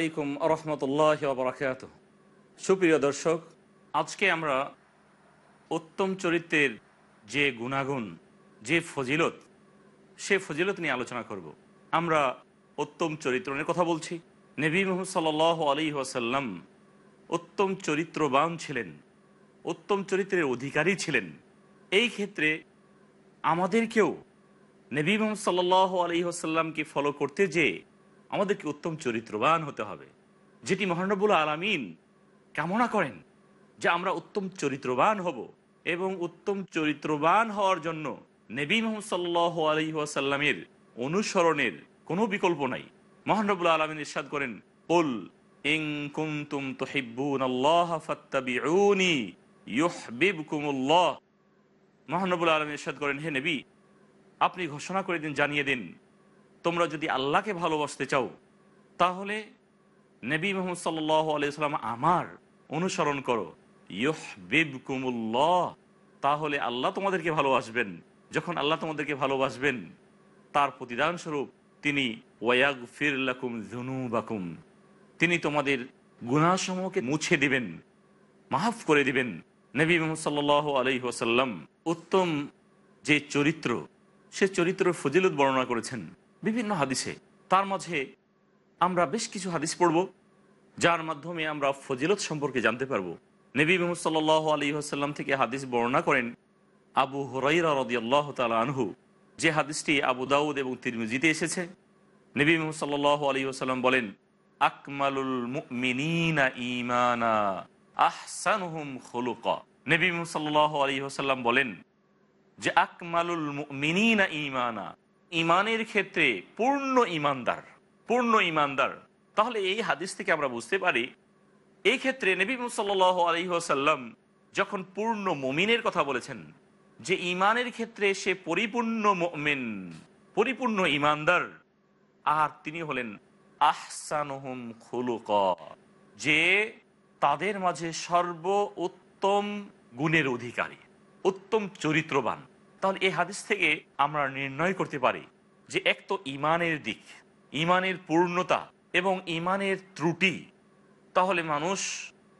আলাইকুম আরহামতুল্লাহ বরাকাত সুপ্রিয় দর্শক, আজকে আমরা উত্তম চরিত্রের যে গুণাগুণ, যে ফজিলত, সে ফজিলত নিয়ে আলোচনা করব। আমরা উত্তম চরিত্র নিয়ে কথা বলছি। নবী মোহাম্মদ সাল আলী ওয়াসাল্লাম উত্তম চরিত্রবান ছিলেন, উত্তম চরিত্রের অধিকারী ছিলেন। এই ক্ষেত্রে আমাদেরকেও নবী মোহাম্মদ সাল্লাহ আলী ফলো করতে যে আমাদেরকে উত্তম চরিত্রবান হতে হবে। যেটি মহানবুল আলমিন কামনা করেন যে আমরা উত্তম চরিত্রবান হব এবং উত্তম চরিত্রবান হওয়ার জন্য নবী মোহাম্মদ সাল্লাহ আলী আসাল্লামের অনুসরণের কোনো বিকল্প নাই। মহানবুল আলমিন ইরশাদ করেন উল ইং কুমতুম তুহিব্বুন আল্লাহ মহানবুল আলম ইরশাদ করেন, হে নবী, আপনি ঘোষণা করে দিন, জানিয়ে দিন তোমরা যদি আল্লাহকে ভালোবাসতে চাও, তাহলে নবী মোহাম্মদ সাল্লাহ আলাইসাল্লাম আমার অনুসরণ করো। ইহ কুমুল্লাহ তাহলে আল্লাহ তোমাদেরকে ভালোবাসবেন। যখন আল্লাহ তোমাদেরকে ভালোবাসবেন, তার প্রতিদান স্বরূপ তিনি ওয়াগ ফিরলাকুম জুনুবাকুম তিনি তোমাদের গুণাসমূহকে মুছে দিবেন, মাফ করে দিবেন। নবী মোহাম্মদ সাল্লাহ আলহি ওসাল্লাম উত্তম যে চরিত্র, সে চরিত্র ফজিলত বর্ণনা করেছেন। বিভিন্ন হাদিসে, তার মাঝে আমরা বেশ কিছু হাদিস পড়ব, যার মাধ্যমে আমরা ফজিলত সম্পর্কে জানতে পারব। নবী মোহাম্মদ আলী আসাল্লাম থেকে হাদিস বর্ণনা করেন আবু হরাইরা রদি আল্লাহ তালা আনহু। যে হাদিসটি আবু দাউদ এবং তিরমিজিতে এসেছে, নবী মোহাম্মদ সাল্লাহ আলী আসাল্লাম বলেন, আকমালুল মুমিনিনা ইমানা আহসানুহুম খুলুকা। নবী মোহাম্মদ সাল্লাহ আলী আসাল্লাম বলেন যে, আকমালুল মিনিনা ইমানা ইমানের ক্ষেত্রে পূর্ণ ইমানদার পূর্ণ ইমানদার। তাহলে এই হাদিস থেকে আমরা বুঝতে পারি, এই ক্ষেত্রে নবী সাল আলহিহাসাল্লাম যখন পূর্ণ মমিনের কথা বলেছেন, যে ইমানের ক্ষেত্রে সে পরিপূর্ণ মমিন, পরিপূর্ণ ইমানদার, আর তিনি হলেন আহসানহুম খুলুক, যে তাদের মাঝে সর্ব উত্তম গুণের অধিকারী, উত্তম চরিত্রবান। তাহলে এই হাদিস থেকে আমরা নির্ণয় করতে পারি যে এক তো ইমানের দিক, ইমানের পূর্ণতা এবং ইমানের ত্রুটি। তাহলে মানুষ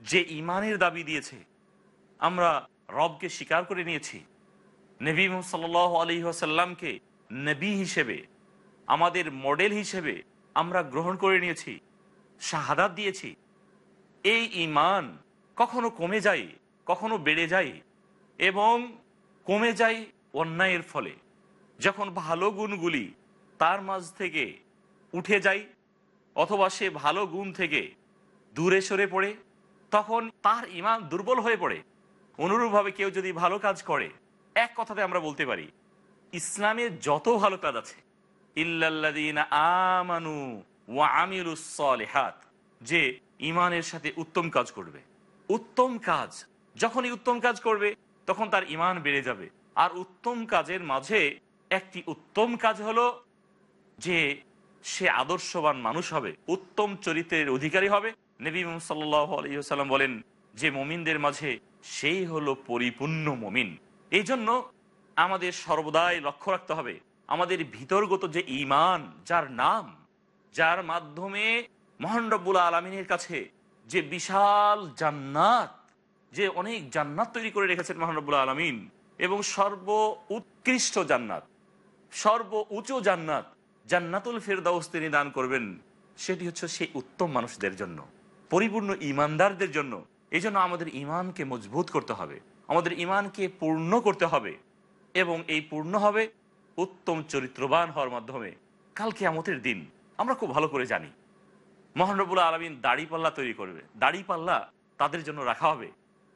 যে ইমানের দাবি দিয়েছে, আমরা রবকে স্বীকার করে নিয়েছি। নবী সাল আলী আসাল্লামকে নবী হিসেবে, আমাদের মডেল হিসেবে আমরা গ্রহণ করে নিয়েছি, শাহাদাত দিয়েছি। এই ইমান কখনো কমে যায়, কখনো বেড়ে যায় এবং কমে যায় অন্যায়ের ফলে। যখন ভালো গুণগুলি তার মাঝ থেকে উঠে যায়, অথবা সে ভালো গুণ থেকে দূরে সরে পড়ে, তখন তার ইমান দুর্বল হয়ে পড়ে। অনুরূপভাবে কেউ যদি ভালো কাজ করে, এক কথাতে আমরা বলতে পারি, ইসলামে যত ভালো কাজ আছে আমানু ওয়া যে ইমানের সাথে উত্তম কাজ করবে। উত্তম কাজ, যখনই উত্তম কাজ করবে, তখন তার ইমান বেড়ে যাবে। আর উত্তম কাজের মাঝে একটি উত্তম কাজ হলো যে সে আদর্শবান মানুষ হবে, উত্তম চরিত্রের অধিকারী হবে। নবী সাল্লাম বলেন, যে মমিনদের মাঝে সেই হলো পরিপূর্ণ মমিন। এই জন্য আমাদের সর্বদাই লক্ষ্য রাখতে হবে, আমাদের ভিতরগত যে ইমান যার নাম, যার মাধ্যমে মহান রব্বুল আলমিনের কাছে যে বিশাল জান্নাত, যে অনেক জান্নাত তৈরি করে রেখেছেন মহানবুল আলমিন এবং সর্ব উৎকৃষ্ট জান্নাত সর্ব উঁচু জান্নাত, জান্নাতুল ফেরদাউস তিনি দান করবেন। সেটি হচ্ছে সেই উত্তম মানুষদের জন্য, পরিপূর্ণ ইমানদারদের জন্য। এই জন্য আমাদের ইমানকে মজবুত করতে হবে, আমাদের ইমানকে পূর্ণ করতে হবে এবং এই পূর্ণ হবে উত্তম চরিত্রবান হওয়ার মাধ্যমে। কালকে আমতের দিন, আমরা খুব ভালো করে জানি মহানবুল্লাহ আলমিন দাড়ি পাল্লা তৈরি করবে দাড়ি পাল্লা তাদের জন্য রাখা হবে।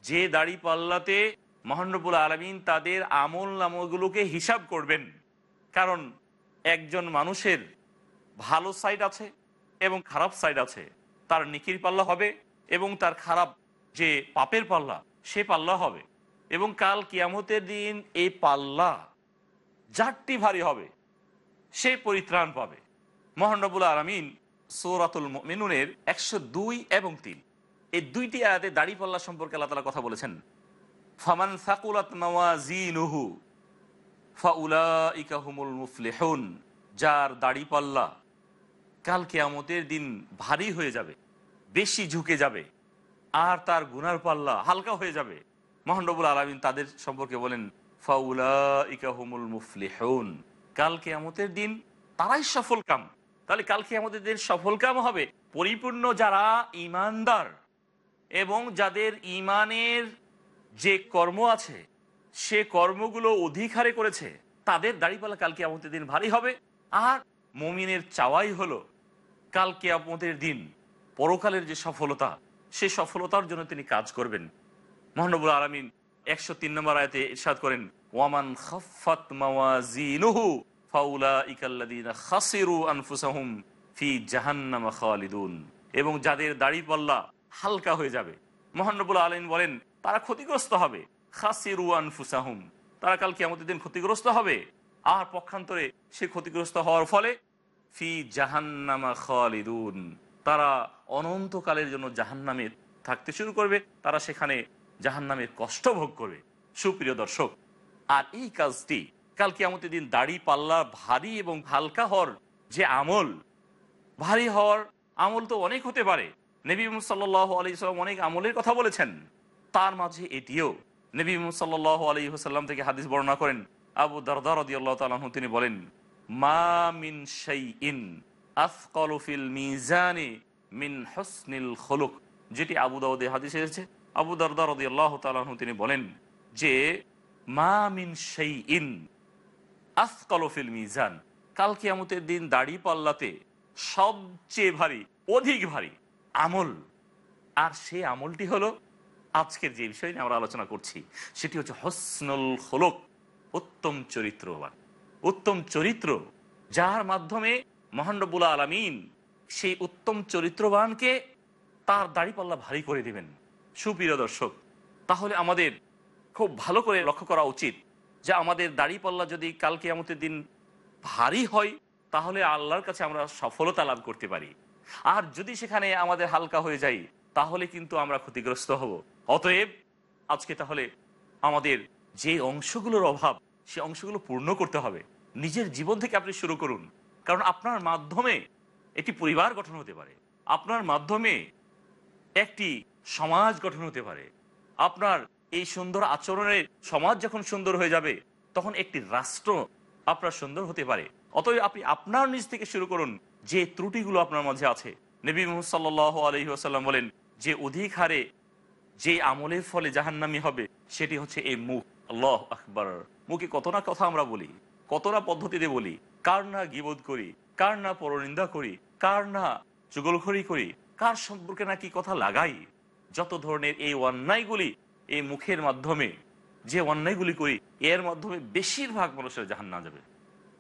যে দাড়ি পাল্লাতে মহানবুল আলমিন তাদের আমল নামগুলোকে হিসাব করবেন। কারণ একজন মানুষের ভালো সাইড আছে এবং খারাপ সাইড আছে। তার নিকির পাল্লা হবে এবং তার খারাপ যে পাপের পাল্লা, সে পাল্লা হবে। এবং কাল কিয়ামতের দিন এই পাল্লা যারটি ভারী হবে, সে পরিত্রাণ পাবে। মহানবুল আলমিন সৌরাতুল মিনুনের একশো দুই এবং তিন। এই দুইটি আয়াতে দাড়ি পাল্লা সম্পর্কে আল্লাহ তালা কথা বলেছেন। ফামান সাকুলাত মাওয়াজিনুহু, ফাউলাইকা হুমুল মুফলিহুন, যার দাড়ি পাল্লা কাল কেয়ামতের দিন ভারী হয়ে যাবে, বেশি ঝুঁকে যাবে, আর তার গুনার পাল্লা হালকা হয়ে যাবে। মহানবুল আলমিন তাদের সম্পর্কে বলেন, ফাউলাইকা হুমুল মুফলিহুন, কাল কেয়ামতের দিন তারাই সফল কাম। তাহলে কাল কেয়ামতের দিন সফল কাম হবে পরিপূর্ণ যারা ইমানদার এবং যাদের ইমানের যে কর্ম আছে, সে কর্মগুলো অধিক হারে করেছে, তাদের দাড়িপাল্লা কালকে আমতের দিন ভারী হবে। আর মমিনের চাওয়াই হলো কালকে আমতের দিন পরকালের যে সফলতা, সে সফলতার জন্য তিনি কাজ করবেন। মহানবুল আলমিন একশো তিন নম্বর আয়তে ইরশাদ করেন, ওয়ামান খাফাত ফাউলা খাসিরু ফি জাহান্নামা এবং যাদের দাড়ি পাল্লা হালকা হয়ে যাবে। মহানবুল আলমিন বলেন তারা ক্ষতিগ্রস্ত হবে। আনফুসাহুম, তারা কালকে আমাদের দিন ক্ষতিগ্রস্ত হবে। আর পক্ষান্তরে সে ক্ষতিগ্রস্ত হওয়ার ফলে ফি জাহান্নামা খালিদুন, তারা অনন্তকালের জন্য জাহান্নামে থাকতে শুরু করবে। তারা সেখানে জাহান্নামের কষ্ট ভোগ করবে। সুপ্রিয় দর্শক, আর এই কাজটি কালকে আমাদের দিন দাড়ি পাল্লা, ভারী এবং হালকা হওয়ার যে আমল, ভারী হওয়ার আমল তো অনেক হতে পারে। নবী সাল্লাহ আলাইসাল্লাম অনেক আমলের কথা বলেছেন। তার মাঝে এটিও। নবী সাল্লাহ আলী সাল্লাম থেকে হাদিস বর্ণনা করেন, আবু দারদার আল্লাহ তালাহ তিনি বলেন, মা মিন শাইইন আফকালু ফিল মিজানি মিন হসনিল খলুক। যেটি আবু দাউদে হাদিস এসেছে। আবু দারদার আল্লাহ তালাহ তিনি বলেন যে, মা মিন শাইইন আফকালু ফিল মিজান। কাল কিয়ামতের দিন দাড়ি পাল্লাতে সবচেয়ে ভারী, অধিক ভারী আমল। আর সেই আমলটি হলো আজকের যে বিষয় নিয়ে আমরা আলোচনা করছি, সেটি হচ্ছে হসনুল হলক উত্তম চরিত্রবান। উত্তম চরিত্র যার মাধ্যমে মহানবুল্লা আলমিন সেই উত্তম চরিত্রবানকে তার দাড়িপাল্লা ভারী করে দিবেন। সুপ্রিয় দর্শক, তাহলে আমাদের খুব ভালো করে লক্ষ্য করা উচিত যে আমাদের দাড়িপাল্লা যদি কালকে আমাদের দিন ভারী হয়, তাহলে আল্লাহর কাছে আমরা সফলতা লাভ করতে পারি। আর যদি সেখানে আমাদের হালকা হয়ে যায়, তাহলে কিন্তু আমরা ক্ষতিগ্রস্ত হব। অতএব আজকে তাহলে আমাদের যে অংশগুলোর অভাব, সে অংশগুলো পূর্ণ করতে হবে। নিজের জীবন থেকে আপনি শুরু করুন। কারণ আপনার মাধ্যমে একটি পরিবার গঠন হতে পারে। আপনার মাধ্যমে একটি সমাজ গঠন হতে পারে। আপনার এই সুন্দর আচরণের সমাজ যখন সুন্দর হয়ে যাবে, তখন একটি রাষ্ট্র আপনার সুন্দর হতে পারে। অতএব আপনি আপনার নিজ থেকে শুরু করুন যে ত্রুটিগুলো আপনার মাঝে আছে। নবী মোহাম্মদ সাল্লাহ আলহি আসাল্লাম বলেন, যে অধিক হারে যে আমলের ফলে জাহান্নামি হবে, সেটি হচ্ছে এই মুখ। আল্লাহ আকবর। মুখে কত না কথা আমরা বলি, কত না পদ্ধতিতে বলি, কার না গিবোধ করি, কার না পরনিন্দা করি, কার না চুগলখড়ি করি, কার সম্পর্কে না কি কথা লাগাই? যত ধরনের এই অন্যায়গুলি এই মুখের মাধ্যমে, যে অন্যায়গুলি করি, এর মাধ্যমে বেশিরভাগ মানুষের জাহান না যাবে।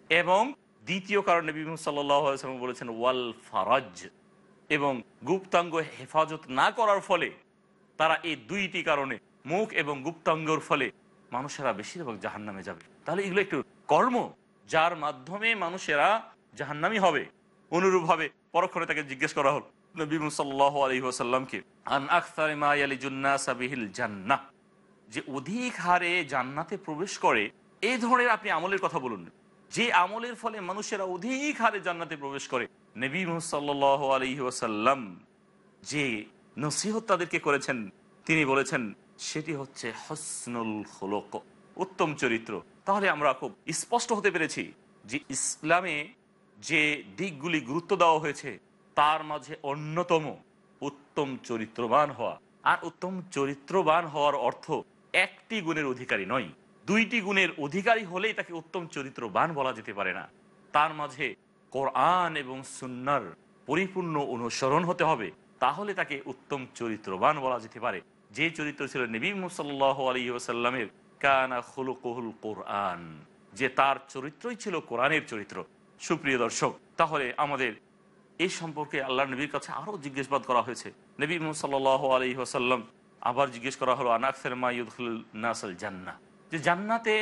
এবং দ্বিতীয় কারণে বিভিন্ন সাল্লাম বলেছেন, ওয়াল ফারাজ। এবং গুপ্তাঙ্গ হেফাজত না করার ফলে তারা এই দুইটি কারণে মুখ এবং গুপ্তাঙ্গর ফলে মানুষেরা বেশিরভাগ জাহান নামে যাবে। তাহলে এগুলো একটু কর্ম, যার মাধ্যমে মানুষেরা জাহান্নামি হবে। অনুরূপভাবে পরক্ষণে তাকে জিজ্ঞেস করা হল, নবী সাল্লাহ আলহিহাসাল্লামকে আন আখতারে মা আলী জুন্নাসাবিহিল জান্নাহ? যে অধিক হারে জান্নাতে প্রবেশ করে এই ধরনের আপনি আমলের কথা বলুন যে আমলের ফলে মানুষেরা অধিক হারে জান্নাতে প্রবেশ করে, নবী সাল্লাহ আলহি ওসাল্লাম যে নসিহত তাদেরকে করেছেন। তিনি বলেছেন, সেটি হচ্ছে হসনুল হলক উত্তম চরিত্র। তাহলে আমরা খুব স্পষ্ট হতে পেরেছি যে ইসলামে যে দিকগুলি গুরুত্ব দেওয়া হয়েছে, তার মাঝে অন্যতম উত্তম চরিত্রবান হওয়া। আর উত্তম চরিত্রবান হওয়ার অর্থ একটি গুণের অধিকারী নয়। দুইটি গুণের অধিকারী হলেই তাকে উত্তম চরিত্রবান বলা যেতে পারে না। তার মাঝে কোরআন এবং সুন্নার পরিপূর্ণ অনুসরণ হতে হবে। তাহলে তাকে উত্তম চরিত্রবান বলা যেতে পারে। যে চরিত্র ছিল নবী মুসাল্লাহ আলী ওসাল্লামের কানা খুলুকুল কোরআন, যে তার চরিত্রই ছিল কোরআনের চরিত্র। সুপ্রিয় দর্শক, তাহলে আমাদের এই সম্পর্কে আল্লাহ নবীর কাছে আরও জিজ্ঞেসবাদ করা হয়েছে। নবী সাল্লাহ আলী ওসাল্লাম আবার জিজ্ঞেস করা হলো, আনাকসের মাইউদ্দুল নাসল জান্না যে জান্নাতে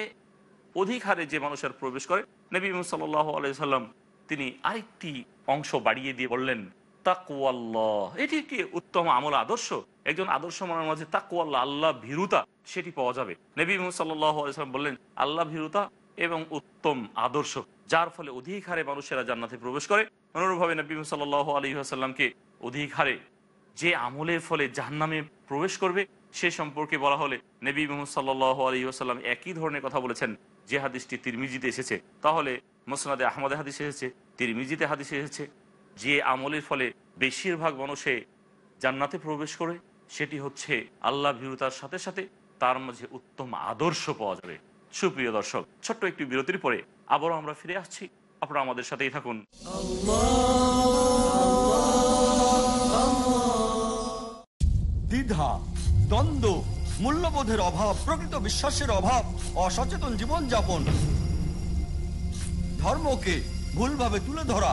অধিক হারে যে মানুষের প্রবেশ করে, নবী সাল্লাহ আলাইসাল্লাম তিনি আরেকটি অংশ বাড়িয়ে দিয়ে বললেন তাকুয়াল্লাহ। এটি একটি উত্তম আমল আদর্শ? একজন আদর্শ মানের মাঝে তাকুয়াল্লাহ, আল্লাহ ভীরুতা, সেটি পাওয়া যাবে। নবী আলাইসাল্লাম বললেন, আল্লাহ ভীরুতা এবং উত্তম আদর্শ, যার ফলে অধিক হারে মানুষেরা জান্নাতে প্রবেশ করে। অনুরূপভাবে নবী সাল্লাহ আলী আসাল্লামকে অধিক হারে যে আমলের ফলে জাহান্নামে প্রবেশ করবে, সে সম্পর্কে বলা হলে নবী মোহাম্মদ সাল্লাহ আলী আসাল্লাম একই ধরনের কথা বলেছেন, যে হাদিসটি তিরমিজিতে এসেছে। তাহলে মোসনাদে আহমদে হাদিস এসেছে, তিরমিজিতে হাদিস এসেছে যে আমলের ফলে বেশিরভাগ মানুষে জান্নাতে প্রবেশ করে, সেটি হচ্ছে আল্লাহ ভীরুতার সাথে সাথে তার মাঝে উত্তম আদর্শ পাওয়া যাবে। সুপ্রিয় দর্শক, ছোট্ট একটি বিরতির পরে আবারও আমরা ফিরে আসছি। আপনারা আমাদের সাথেই থাকুন। দ্বিধা, দ্বন্দ্ব, মূল্যবোধের অভাব, প্রকৃত বিশ্বাসের অভাব, অসচেতন জীবনযাপন, ধর্মকে ভুলভাবে তুলে ধরা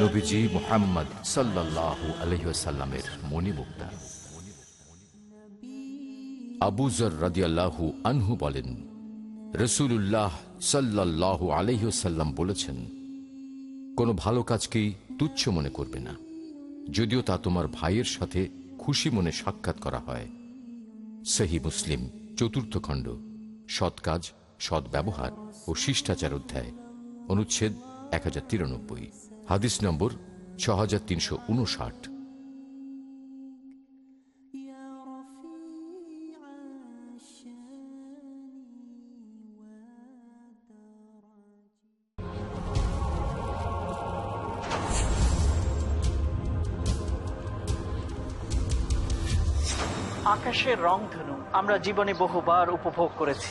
নবীজি মোহাম্মদ সাল্লাহ ভালো কাজকেই তুচ্ছ মনে করবে না। যদিও তা তোমার ভাইয়ের সাথে খুশি মনে সাক্ষাৎ করা হয়। সহি মুসলিম চতুর্থ খণ্ড, সৎ কাজ, সৎ ব্যবহার ও শিষ্টাচার অধ্যায়। অনুচ্ছেদ এক হাজার তিরানব্বই। হাদিস নম্বর ছ হাজার তিনশো উনষাট। আকাশের আমরা জীবনে বহুবার উপভোগ করেছি।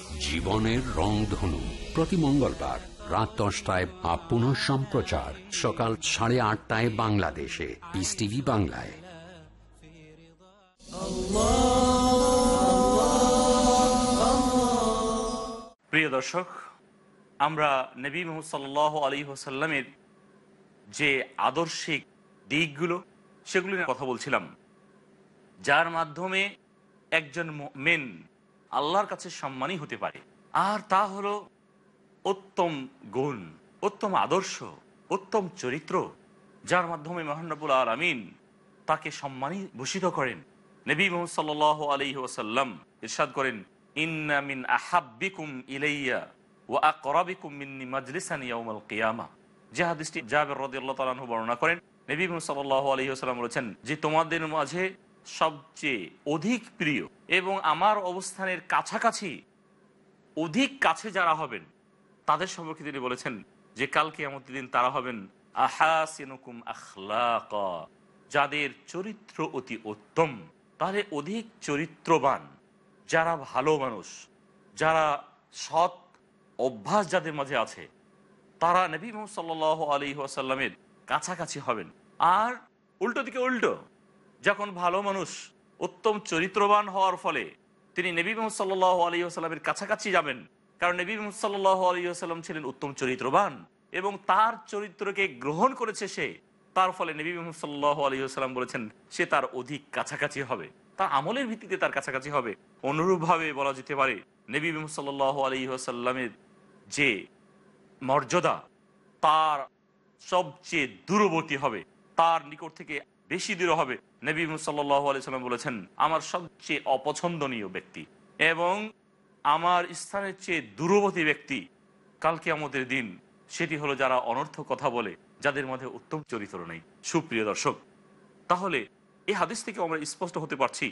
জীবনের রংধনু প্রতি মঙ্গলবার রাত দশটায় বা পুনঃ সম্প্রচার। সকাল সাড়ে আটটায় বাংলাদেশে। পিস টিভি বাংলায়। প্রিয় দর্শক, আমরা নবী মোহাম্মদ আলী হোসাল্লামের যে আদর্শিক দিকগুলো, সেগুলো কথা বলছিলাম। যার মাধ্যমে একজন মেন আল্লাহর কাছে সম্মানী হতে পারে। আর তা হলো উত্তম গুণ, উত্তম আদর্শ, উত্তম চরিত্র, যার মাধ্যমে মহানবুল আলমিন তাকে সম্মানী ভূষিত করেন। নবী মোহাম্মদ সাল্লাহ আলী ওসাল্লাম ইরশাদ করেন, ইন্না মিন আহাব্বিকুম ইলাইয়া ও আকরাবিকুম মিন্নি মাজলিসান ইয়াউমাল কিয়ামা। যে হাদিসটি জাবের রাদিয়াল্লাহু তাআলা আনহু বর্ণনা করেন, নবী মুহাম্মদ সাল্লাল্লাহু আলাইহি ওয়াসাল্লাম বলেছেন যে তোমাদের মাঝে সবচেয়ে অধিক প্রিয় এবং আমার অবস্থানের কাছাকাছি অধিক কাছে যারা হবেন, তাদের সম্পর্কে তিনি বলেছেন যে কালকে এমন দিন তারা হবেন আহাসিনুকুম আখলাক, যাদের চরিত্র অতি উত্তম, তাহলে অধিক চরিত্রবান, যারা ভালো মানুষ, যারা সৎ অভ্যাস যাদের মাঝে আছে, তারা নবী মোহাম্মদ সাল্লাহ আলী আসাল্লামের কাছাকাছি হবেন। আর উল্টো দিকে উল্টো যখন ভালো মানুষ উত্তম চরিত্রবান হওয়ার ফলে তিনি নবী মোহাম্মদ সাল্লাহ আলী আসাল্লামের কাছাকাছি যাবেন, কারণ নবী মোহাম্মদ সাল্লাহ আলী আসাল্লাম ছিলেন উত্তম চরিত্রবান এবং তার চরিত্রকে গ্রহণ করেছে সে। তার ফলে নবী মোহাম্মদ সাল্লাহ আলী আসাল্লাম বলেছেন, সে তার অধিক কাছাকাছি হবে। তার আমলের ভিত্তিতে তার কাছাকাছি হবে। অনুরূপভাবে বলা যেতে পারে, নবী মোহাম্মদ সাল্লাহ আলী আসাল্লামের যে মর্যাদা, তার সবচেয়ে দূরবর্তী হবে। তার নিকট থেকে বেশি দূর হবে। নবী আলাইসাল্লাম বলেছেন, আমার সবচেয়ে অপছন্দনীয় ব্যক্তি এবং আমার স্থানের চেয়ে দূরবর্তী ব্যক্তি কালকে আমাদের দিন, সেটি হলো যারা অনর্থ কথা বলে, যাদের মধ্যে উত্তম চরিত্র নেই। সুপ্রিয় দর্শক, তাহলে এই হাদিস থেকে আমরা স্পষ্ট হতে পারছি,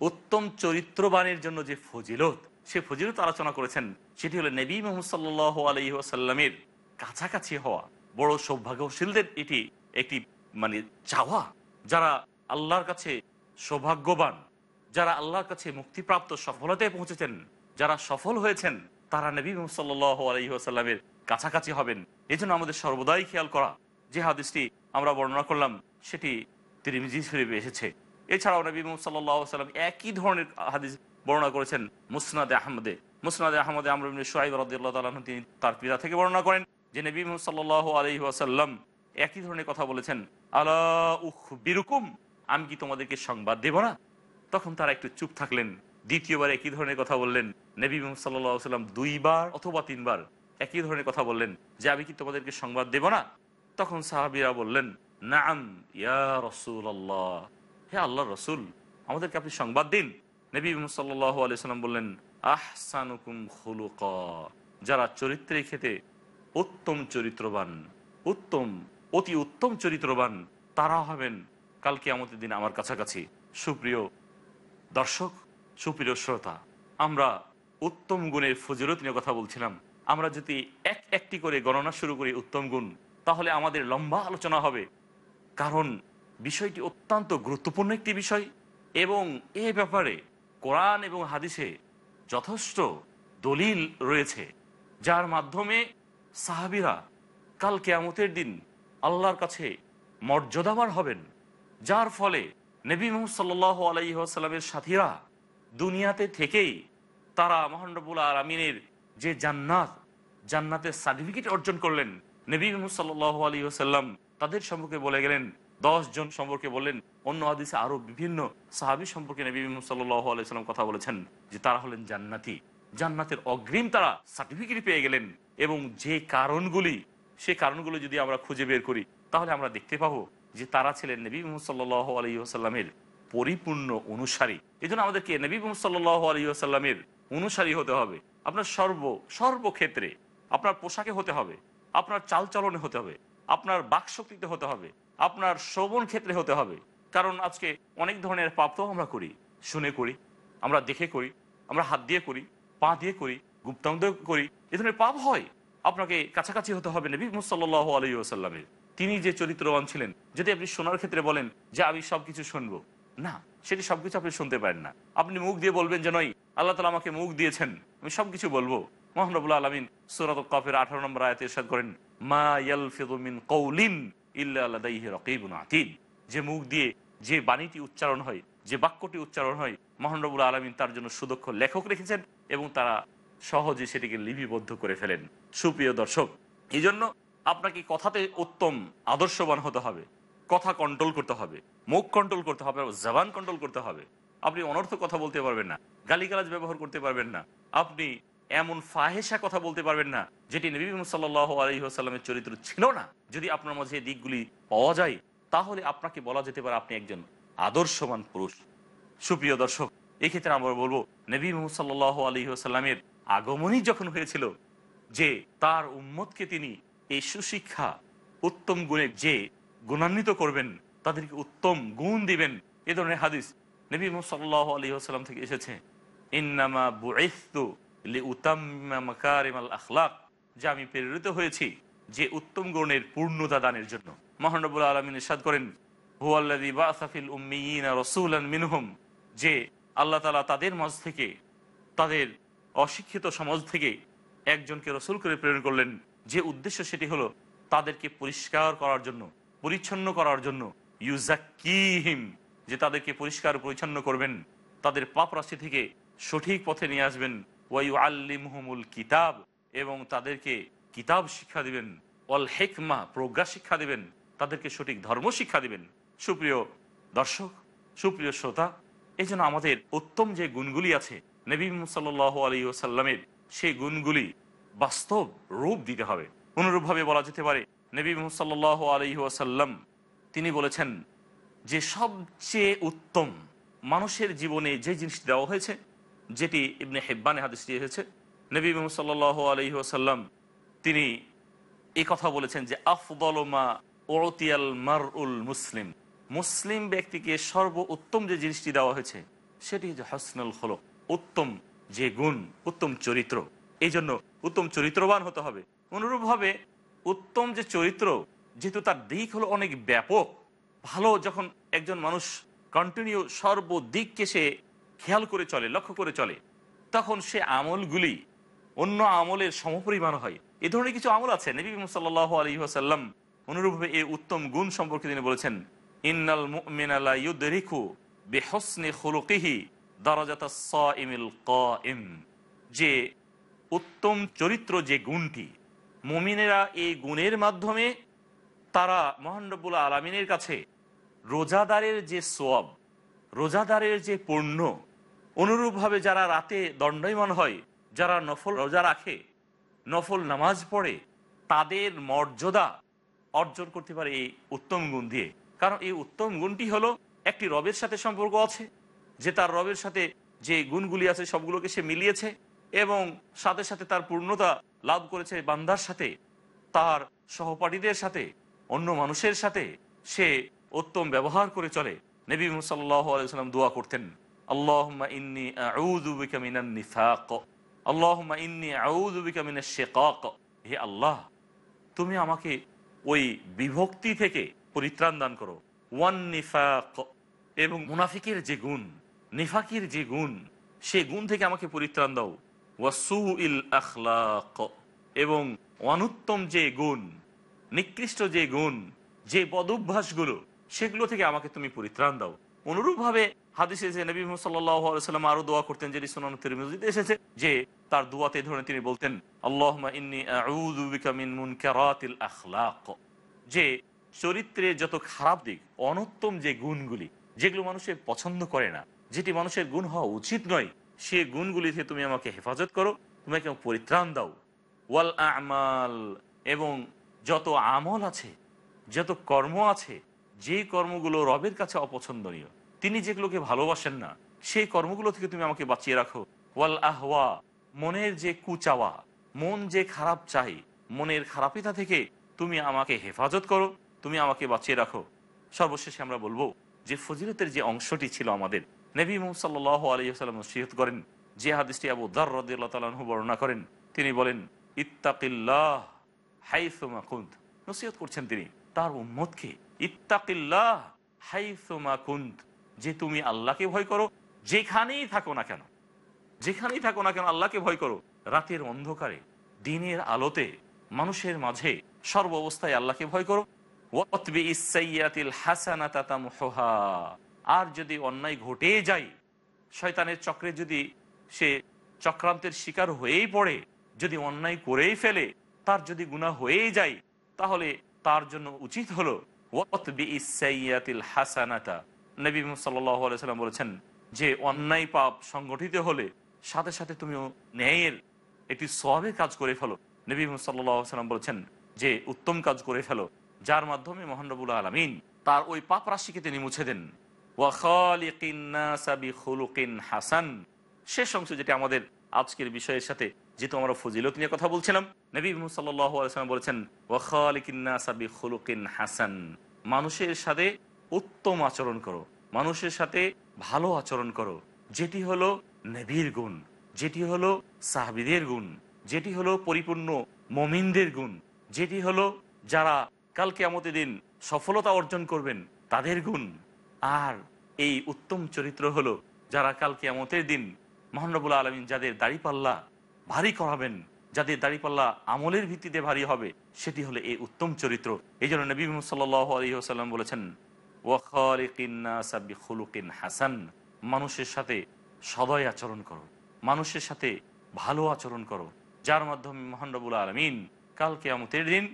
উত্তম চরিত্রবানের জন্য যে ফজিলত, সে ফজিলত আলোচনা করেছেন, সেটি হলো নবী মোহাম্মদ সাল্লাহ আলহি কাছাকাছি হওয়া, বড় সৌভাগ্যশীলদের এটি একটি মানে চাওয়া যারা আল্লাহর কাছে সৌভাগ্যবান, যারা আল্লাহর কাছে মুক্তিপ্রাপ্ত সফলতায় পৌঁছেছেন, যারা সফল হয়েছেন, তারা নবী আলহি কাছাকাছি হবেন। এই জন্য আমাদের সর্বদাই খেয়াল করা, যে হাদিসটি আমরা বর্ণনা করলাম, সেটি তিরিমিজি শরীফে এসেছে। এছাড়াও নবী সাল্লাহ সাল্লাম একই ধরনের হাদিস বর্ণনা করেছেন মুসনাদে আহমদে। মুসনাদে আহমদে আমরা সোহাইব তালন তিনি তার পিতা থেকে বর্ণনা করেন যে নবী সাল্লাহ আলহি আসাল্লাম একই ধরনের কথা বলেছেন, আলা উখ বিরুকুম আমি কি তোমাদেরকে সংবাদ দেব না? তখন তারা একটু চুপ থাকলেন। দ্বিতীয়বার একই ধরনের কথা বললেন। নবী মোহাম্মদ সাল্লাম দুইবার অথবা তিনবার একই ধরনের কথা বললেন, যে আমি কি তোমাদেরকে সংবাদ দেব না? তখন সাহাবিরা বললেন, নাম, ইয়া রসুল আল্লাহ হে আল্লাহ রসুল, আমাদেরকে আপনি সংবাদ দিন। নবী সাল্লাহ আলিয়াল্লাম বললেন, আহসানুকুম খুলুক, যারা চরিত্রের ক্ষেত্রে উত্তম চরিত্রবান, উত্তম অতি উত্তম চরিত্রবান তারা হবেন কালকে আমাদের দিন আমার কাছাকাছি। সুপ্রিয় দর্শক, সুপ্রিয় শ্রোতা, আমরা উত্তম গুণের ফজিলত নিয়ে কথা বলছিলাম। আমরা যদি এক একটি করে গণনা শুরু করি উত্তম গুণ, তাহলে আমাদের লম্বা আলোচনা হবে। কারণ বিষয়টি অত্যন্ত গুরুত্বপূর্ণ একটি বিষয় এবং এ ব্যাপারে কোরআন এবং হাদিসে যথেষ্ট দলিল রয়েছে, যার মাধ্যমে সাহাবিরা কাল কেয়ামতের দিন আল্লাহর কাছে মর্যাদাবার হবেন, যার ফলে নবী মোহাম্মদ সাল্লাহ আলাইসাল্লামের সাথীরা দুনিয়াতে থেকেই তারা মহানবুল আলমিনের যে জান্নাত, জান্নাতের সার্টিফিকেট অর্জন করলেন, নবী মোহাম্মদ সাল্লাহ আলী আসাল্লাম তাদের সম্পর্কে বলে গেলেন, দশ জন সম্পর্কে বললেন, অন্য হাদিসে আরও বিভিন্ন সাহাবি সম্পর্কে নবী মোহাম্মদ সাল্লাহ আলাইসাল্লাম কথা বলেছেন যে তারা হলেন জান্নাতি। জান্নাতের অগ্রিম তারা সার্টিফিকেট পেয়ে গেলেন এবং যে কারণগুলি সে কারণগুলো যদি আমরা খুঁজে বের করি, তাহলে আমরা দেখতে পাবো যে তারা ছিলেন নবী মোহাম্মদ আলী আসাল্লামের পরিপূর্ণ অনুসারী। এই জন্য আমাদেরকে নবী মোহাম্মদ আলী আসাল্লামের অনুসারী হতে হবে। আপনার সর্ব, সর্বক্ষেত্রে আপনার পোশাকে হতে হবে, আপনার চালচলনে হতে হবে, আপনার বাকশক্তিতে হতে হবে, আপনার শ্রবণ ক্ষেত্রে হতে হবে। কারণ আজকে অনেক ধরনের পাপ তো আমরা করি, শুনে করি, আমরা দেখে করি, আমরা হাত দিয়ে করি, পা দিয়ে করি, গুপ্তাঙ্গ করি, এ ধরনের পাপ হয়। আপনাকে কাছাকাছি হতে হবে নবী মুসাল্লাহ আলী আসাল্লামের তিনি যে চরিত্রবান ছিলেন, যদি আপনি শোনার ক্ষেত্রে বলেন যে আমি সবকিছু শুনব, না, সেটি সবকিছু আপনি শুনতে পারেন না। আপনি মুখ দিয়ে বলবেন যে নয়, আল্লাহ তালা আমাকে মুখ দিয়েছেন, আমি সবকিছু বলব। মোহাম্মবুল্লাহ আলমিন সুরাত কফের আঠারো নম্বর আয়তে ইরশাদ করেন, মা কৌলিন ইল্লা আলাদাইহি রাকিবুন যে মুখ দিয়ে যে বাণীটি উচ্চারণ হয়, যে বাক্যটি উচ্চারণ হয় মহানবুল আলমিন তার জন্য সুদক্ষ লেখক রেখেছেন এবং তারা সহজে সেটিকে লিপিবদ্ধ করে ফেলেন। সুপ্রিয় দর্শক এই জন্য আপনাকে কথাতে উত্তম, আদর্শবান হতে হবে। কথা কন্ট্রোল করতে হবে। মুখ কন্ট্রোল করতে হবে জবান কন্ট্রোল করতে হবে। আপনি অনর্থ কথা বলতে পারবেন না, গালিগালাজ ব্যবহার করতে পারবেন না। আপনি এমন ফাহেসা কথা বলতে পারবেন না, যেটি নবী সাল্লাহ আলহিহাস্লামের চরিত্র ছিল না। যদি আপনার মাঝে দিকগুলি পাওয়া যায়, তাহলে আপনাকে বলা যেতে পারে আপনি একজন আদর্শবান পুরুষ। সুপ্রিয় দর্শক, এক্ষেত্রে আমরা বলব, নবী মোহাম্মদ সাল্লাহ আলহিহাস্লামের আগমনই যখন হয়েছিল যে তার উম্মতকে তিনি এই সুশিক্ষা উত্তম গুণে যে গুণান্বিত করবেন, তাদেরকে উত্তম গুণ দিবেন, এ ধরনের হাদিস নবী সাল্লাহ আলী আসাল্লাম থেকে এসেছে। আমি প্রেরিত হয়েছি যে উত্তম গুণের পূর্ণতা দানের জন্য। মহানবুল আলমিন ইসাদ করেন মিনহুম যে আল্লাহ তালা তাদের মাঝ থেকে, তাদের অশিক্ষিত সমাজ থেকে একজনকে রসুল করে প্রেরণ করলেন। যে উদ্দেশ্য সেটি হলো তাদেরকে পরিষ্কার করার জন্য, পরিচ্ছন্ন করার জন্য ইউজাকিহিম যে তাদেরকে পরিষ্কার পরিচ্ছন্ন করবেন, তাদের পাপ রাশি থেকে সঠিক পথে নিয়ে আসবেন। ওয়াইউ আল্লিমহুমুল কিতাব, এবং তাদেরকে কিতাব শিক্ষা দিবেন অল হেকমা, প্রজ্ঞা শিক্ষা দিবেন, তাদেরকে সঠিক ধর্ম শিক্ষা দিবেন। সুপ্রিয় দর্শক, সুপ্রিয় শ্রোতা, এই আমাদের উত্তম যে গুণগুলি আছে, নবী সাল আলী ওসাল্লামের সেই গুণগুলি বাস্তব রূপ দিতে হবে, অনুরূপভাবে বলা যেতে পারে। নবী সাল আলী ওসাল্লাম তিনি বলেছেন যে সবচেয়ে উত্তম মানুষের জীবনে যে জিনিস দেওয়া হয়েছে, যেটি ইবনে হেব্বানে হাদিস দিয়ে হয়েছে নবী মোহাম্মদ সাল্লাহ আলহি ওসাল্লাম তিনি এ কথা বলেছেন যে আফদলমা ওরতিয়াল মার উল মুসলিম। মুসলিম ব্যক্তিকে সর্ব উত্তম যে জিনিসটি দেওয়া হয়েছে, সেটি হচ্ছে হসনুল হলক উত্তম যে গুণ উত্তম চরিত্র এই জন্য উত্তম চরিত্রবান হতে হবে। অনুরূপভাবে উত্তম যে চরিত্র, যেহেতু তার দিক হলো অনেক ব্যাপক, ভালো যখন একজন মানুষ কন্টিনিউ সর্বদিককে সে খেয়াল করে চলে, লক্ষ্য করে চলে, তখন সে আমলগুলি অন্য আমলের সমপরিমাণ হয়। এ ধরনের কিছু আমল আছে। নবী সাল্লাহ আলী আসাল্লাম অনুরূপভাবে এই উত্তম গুণ সম্পর্কে তিনি বলেছেন, ইন্নাল মুমিনালা ইউদরিকু বেহসনে খুলুকিহি যে উত্তম চরিত্র যে গুণটি মুমিনেরা এই গুণের মাধ্যমে, তারা মহানবুল আলমিনের কাছে রোজাদারের যে সোয়াব রোজাদারের যে পূর্ণ অনুরূপভাবে যারা রাতে দণ্ডায়মান হয়, যারা নফল রোজা রাখে, নফল নামাজ পড়ে, তাদের মর্যাদা অর্জন করতে পারে এই উত্তম গুণ দিয়ে। কারণ এই উত্তম গুণটি হলো একটি রবের সাথে সম্পর্ক আছে। যে তার রবের সাথে যে গুণগুলি আছে সবগুলোকে সে মিলিয়েছে এবং সাথে সাথে তার পূর্ণতা লাভ করেছে বান্দার সাথে, তার সহপাঠীদের সাথে, অন্য মানুষের সাথে সে উত্তম ব্যবহার করে চলে। নবী সাল্লাহ আলাইসাল্লাম দোয়া করতেন, আল্লাহম্মা ইন্নি আউযুবিকা মিনান নিফাক, আল্লাহম্মা ইন্নি আউযুবিকা মিনাশ শিকাক। হে আল্লাহ, তুমি আমাকে ওই বিভক্তি থেকে পরিত্রাণ দান করো। ওয়ান নিফাক, এবং মুনাফিকের যে গুণ নিফাকির যে গুণ, সে গুণ থেকে আমাকে পরিত্রাণ দাও। ওয়াসু ইল এবং অনুত্তম যে গুণ, নিকৃষ্ট যে গুণ, যে বদভ্যাসগুলো, সেগুলো থেকে আমাকে তুমি পরিত্রাণ দাও। অনুরূপভাবে হাদিসে যে নবী সাল্লাম আরও দোয়া করতেন, যেটি সোনান এসেছে, যে তার দোয়াতে ধরনের তিনি বলতেন আল্লাহ যে চরিত্রের যত খারাপ দিক, অনুত্তম যে গুণগুলি, যেগুলো মানুষের পছন্দ করে না যেটি মানুষের গুণ হওয়া উচিত নয়, সে গুণগুলি থেকে তুমি আমাকে হেফাজত করো তুমি আমাকে পরিত্রাণ দাও। ওয়াল আমাল, এবং যত আমল আছে, যত কর্ম আছে যে কর্মগুলো রবের কাছে অপছন্দনীয়, তিনি যেগুলোকে ভালোবাসেন না, সেই কর্মগুলো থেকে তুমি আমাকে বাঁচিয়ে রাখো। ওয়াল আহওয়া, মনের যে কুচাওয়া, মন যে খারাপ চাই, মনের খারাপিতা থেকে তুমি আমাকে হেফাজত করো, তুমি আমাকে বাঁচিয়ে রাখো। সর্বশেষে আমরা বলব যে ফজিলতের যে অংশটি ছিল আমাদের নবী মোহাম্মদ সাল্লাহ আলিয়াল্লাম নসিহত করেন। যে হাদিসটি আবু দার বর্ণনা করেন, তিনি বলেন, ইত্তাকিল্লাহ করছেন তিনি, তার উম্মতকে ইত্তাকিল্লাহ যে তুমি আল্লাহকে ভয় করো, যেখানেই থাকো না কেন, যেখানেই থাকো না কেন, আল্লাহকে ভয় করো। রাতের অন্ধকারে, দিনের আলোতে, মানুষের মাঝে সর্ব অবস্থায় আল্লাহকে ভয় করো। হাসানাতা তামহুহা। আর যদি অন্যায় ঘটে যায়, শয়তানের চক্রে যদি সে চক্রান্তের শিকার হয়েই পড়ে, যদি অন্যায় করেই ফেলে, তার যদি গুণা হয়েই যায়, তাহলে তার জন্য উচিত হলো হাসানাতা। নবী সাল্লাম বলেছেন যে, অন্যায় পাপ সংগঠিত হলে সাথে সাথে তুমি ন্যায়ের একটি সবের কাজ করে ফেলো। নবী সাল্লাম বলেছেন যে, উত্তম কাজ করে ফেলো, যার মাধ্যমে মোহানবুল আলমিন তার ওই পাপ রাশিকে তিনি মুছে দেন। হাসান। শেষ অংশ যেটা আমাদের আজকের বিষয়ের সাথে, যেহেতু আমরা ফজিলত নিয়ে কথা বলছিলাম, নবী সাল্লাম বলেছেন ওয়াখালিকিন্নাসাবি খুলুকিন হাসান। মানুষের সাথে উত্তম আচরণ করো। মানুষের সাথে ভালো আচরণ করো। যেটি হলো নবীর গুণ, যেটি হলো সাহাবিদের গুণ, যেটি হলো পরিপূর্ণ মমিনদের গুণ, যেটি হলো যারা কালকে আমাদের দিন সফলতা অর্জন করবেন, তাদের গুণ। আর এই উত্তম চরিত্র হলো যারা কালকে আমতের দিন মহানবুল আলমিন যাদের দাড়িপাল্লা ভারী করাবেন, যাদের দাড়িপাল্লা আমলের ভিত্তিতে ভারী হবে, সেটি হলো এই উত্তম চরিত্র। এই জন্য নবী সাল্লাহ বলেছেন ওয়াকিন হাসান। মানুষের সাথে সদয় আচরণ করো, মানুষের সাথে ভালো আচরণ করো, যার মাধ্যমে মহানবুল আলমিন কালকে আমতের দিন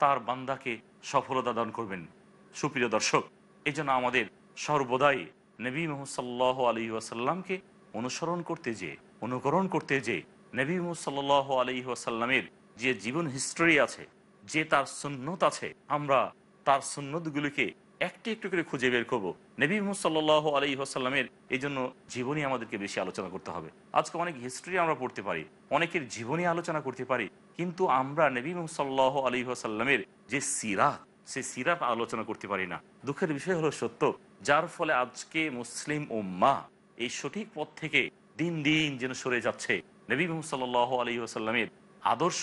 তার বান্দাকে সফলতা দান করবেন। সুপ্রিয় দর্শক, এই আমাদের সর্বদাই নবী মোহাম্মদ আলী ওয়াসাল্লামকে অনুসরণ করতে যে, অনুকরণ করতে যে, নবী মোহাম্মদ আলী ওয়াসাল্লামের যে জীবন হিস্টোরি আছে, যে তার সুন্নত আছে, আমরা তার সুন্নতগুলিকে একটু একটু করে খুঁজে বের করব। নবী মোহাম্মদ সাল্লাহ আলী ওয়াসাল্লামের এই জন্য জীবনী আমাদেরকে বেশি আলোচনা করতে হবে। আজকে অনেক হিস্ট্রি আমরা পড়তে পারি, অনেকের জীবনী আলোচনা করতে পারি, কিন্তু আমরা নবী মোহাম্মদ সাল্লাহ আলী ওয়াসাল্লামের যে সিরাত, সে সিরাত আলোচনা করতে পারি না। দুঃখের বিষয় হলো সত্য যার ফলে আজকে মুসলিম ও মা এই সঠিক পথ থেকে দিন দিন যেন সরে যাচ্ছে। নবী মোহাম্মদ আলী আসাল্লামের আদর্শ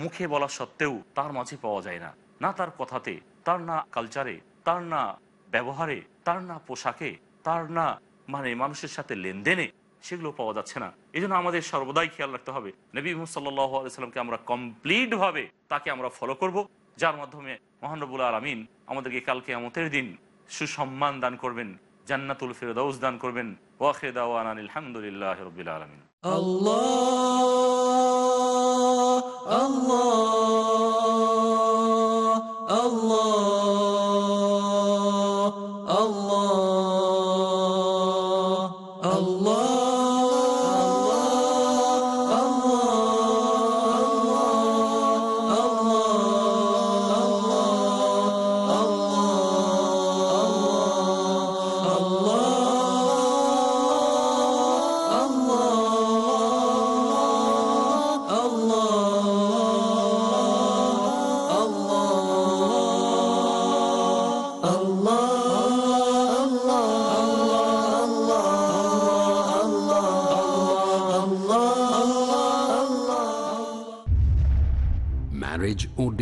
মুখে বলা সত্ত্বেও তার মাঝে পাওয়া যায় না। না তার কথাতে, তার না কালচারে তার না ব্যবহারে, তার না পোশাকে, তার না মানে মানুষের সাথে লেনদেনে সেগুলো পাওয়া যাচ্ছে না। এই আমাদের সর্বদাই খেয়াল রাখতে হবে, নবী মোহাম্মদ আলাইসাল্লামকে আমরা কমপ্লিট ভাবে তাকে আমরা ফলো করব, যার মাধ্যমে মহানবুল আলমিন আমাদেরকে কালকে আমতের দিন সুসম্মান দান করবেন জান্নাতুল ফেরদাউস দান করবেন। ওয়াখে দাওয়ান আলহামদুলিল্লাহ রবিল আলমিন। Marriage or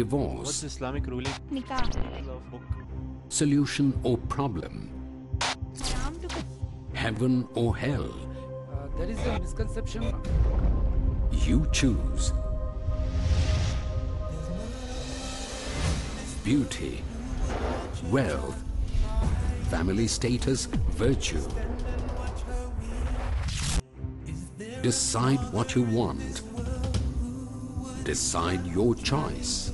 divorce, Islamic ruling? Nikah. solution or problem, heaven or hell. there is a misconception. You choose. Beauty, wealth, family status, virtue. Decide what you want. Decide your choice.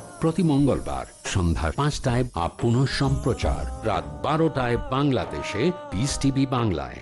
প্রতি মঙ্গলবার সন্ধ্যা পাঁচটায় আপ পুনঃ সম্প্রচার রাত বারোটায় বাংলাদেশে বিস TV বাংলায়।